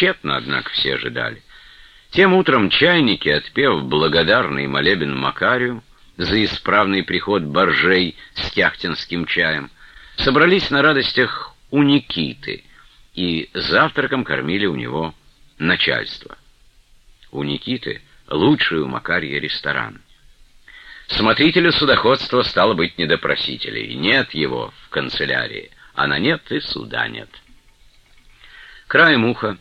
Тщетно, однако, все ожидали. Тем утром чайники, отпев благодарный молебен Макарию за исправный приход боржей с кяхтинским чаем, собрались на радостях у Никиты и завтраком кормили у него начальство. У Никиты лучший у Макария ресторан. Смотрителю судоходства стало быть недопросителей. Нет его в канцелярии, а на нет и суда нет. Краем уха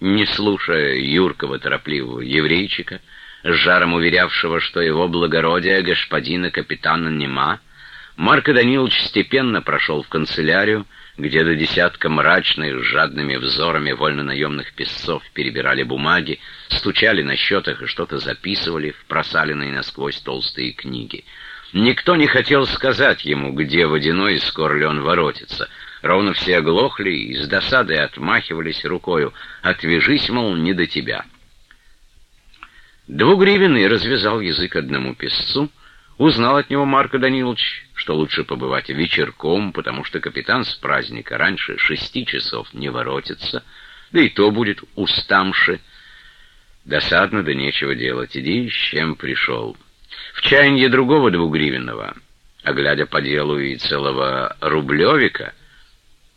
не слушая юркого торопливого еврейчика, с жаром уверявшего, что его благородие господина капитана нема, Марко Данилович степенно прошел в канцелярию, где до десятка мрачных, жадными взорами вольно-наемных песцов перебирали бумаги, стучали на счетах и что-то записывали в просаленные насквозь толстые книги. Никто не хотел сказать ему, где водяной и скоро ли он воротится — Ровно все оглохли и с досадой отмахивались рукою. «Отвяжись, мол, не до тебя». Двугривенный развязал язык одному песцу, узнал от него Марко Данилович, что лучше побывать вечерком, потому что капитан с праздника раньше шести часов не воротится, да и то будет устамши. Досадно, да нечего делать, иди, с чем пришел. В чаянье другого двугривенного, а глядя по делу и целого рублевика —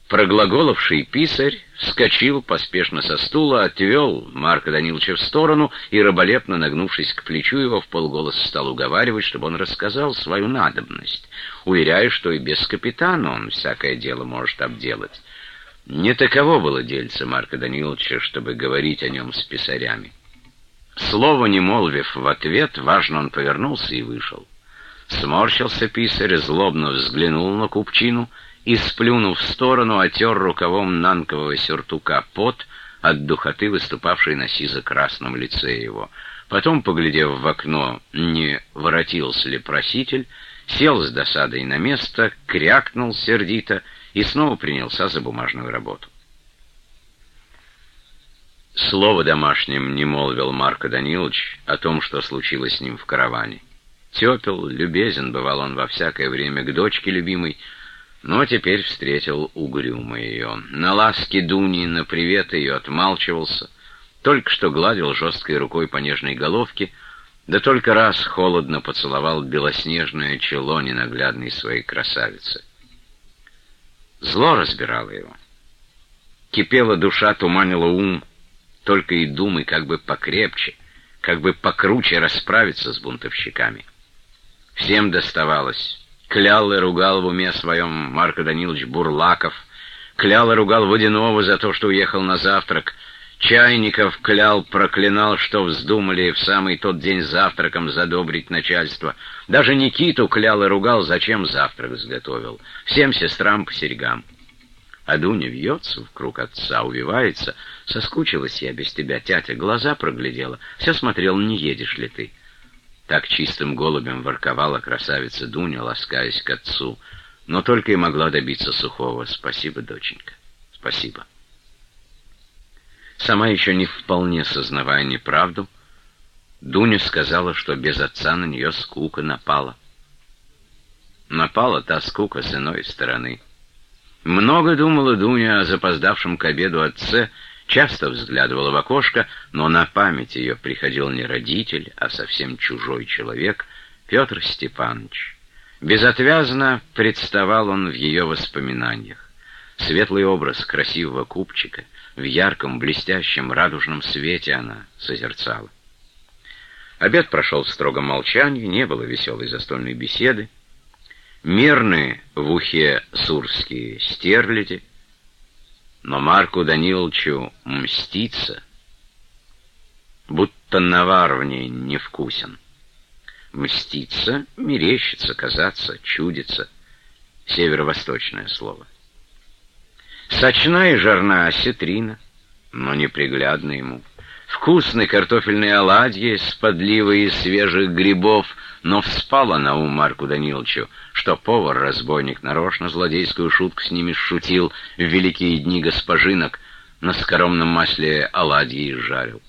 Проглаголовший писарь вскочил поспешно со стула, отвел Марка Даниловича в сторону и, раболепно нагнувшись к плечу его, в полголоса стал уговаривать, чтобы он рассказал свою надобность, уверяя, что и без капитана он всякое дело может обделать. Не таково было дельце Марка Даниловича, чтобы говорить о нем с писарями. Слово не молвив в ответ, важно он повернулся и вышел. Сморщился писарь, злобно взглянул на купчину — и, сплюнув в сторону, отер рукавом нанкового сюртука пот от духоты, выступавшей на сизо-красном лице его. Потом, поглядев в окно, не воротился ли проситель, сел с досадой на место, крякнул сердито и снова принялся за бумажную работу. Слово домашним не молвил Марко Данилович о том, что случилось с ним в караване. Тепел, любезен бывал он во всякое время к дочке любимой, но теперь встретил угрюмо ее. На ласки Дуни, на привет ее отмалчивался, только что гладил жесткой рукой по нежной головке, да только раз холодно поцеловал белоснежное чело ненаглядной своей красавицы. Зло разбирало его. Кипела душа, туманила ум, только и думай, как бы покрепче, как бы покруче расправиться с бунтовщиками. Всем доставалось Клял и ругал в уме своем Марко Данилович Бурлаков, клял и ругал Водянова за то, что уехал на завтрак, Чайников клял, проклинал, что вздумали в самый тот день завтраком задобрить начальство. Даже Никиту клял и ругал, зачем завтрак сготовил. Всем сестрам по серьгам. А Дуня вьется в круг отца, увивается. Соскучилась я без тебя, тятя, глаза проглядела. Все смотрел, не едешь ли ты. Так чистым голубем ворковала красавица Дуня, ласкаясь к отцу, но только и могла добиться сухого «Спасибо, доченька, спасибо». Сама еще не вполне сознавая неправду, Дуня сказала, что без отца на нее скука напала. Напала та скука с иной стороны. Много думала Дуня о запоздавшем к обеду отце, Часто взглядывала в окошко, но на память ее приходил не родитель, а совсем чужой человек, Петр Степанович. Безотвязно представал он в ее воспоминаниях. Светлый образ красивого купчика, в ярком, блестящем, радужном свете она созерцала. Обед прошел в строгом молчании, не было веселой застольной беседы. Мирные в ухе сурские стерляди — но Марку Даниловичу мститься, будто навар в ней невкусен. Мститься, мерещится, казаться, чудится. Северо-восточное слово. Сочная и жарна осетрина, но неприглядна ему. Вкусные картофельные оладьи с подливой из свежих грибов — но вспала на ум Марку Даниловичу, что повар-разбойник нарочно злодейскую шутку с ними шутил в великие дни госпожинок, на скоромном масле оладьи жарил.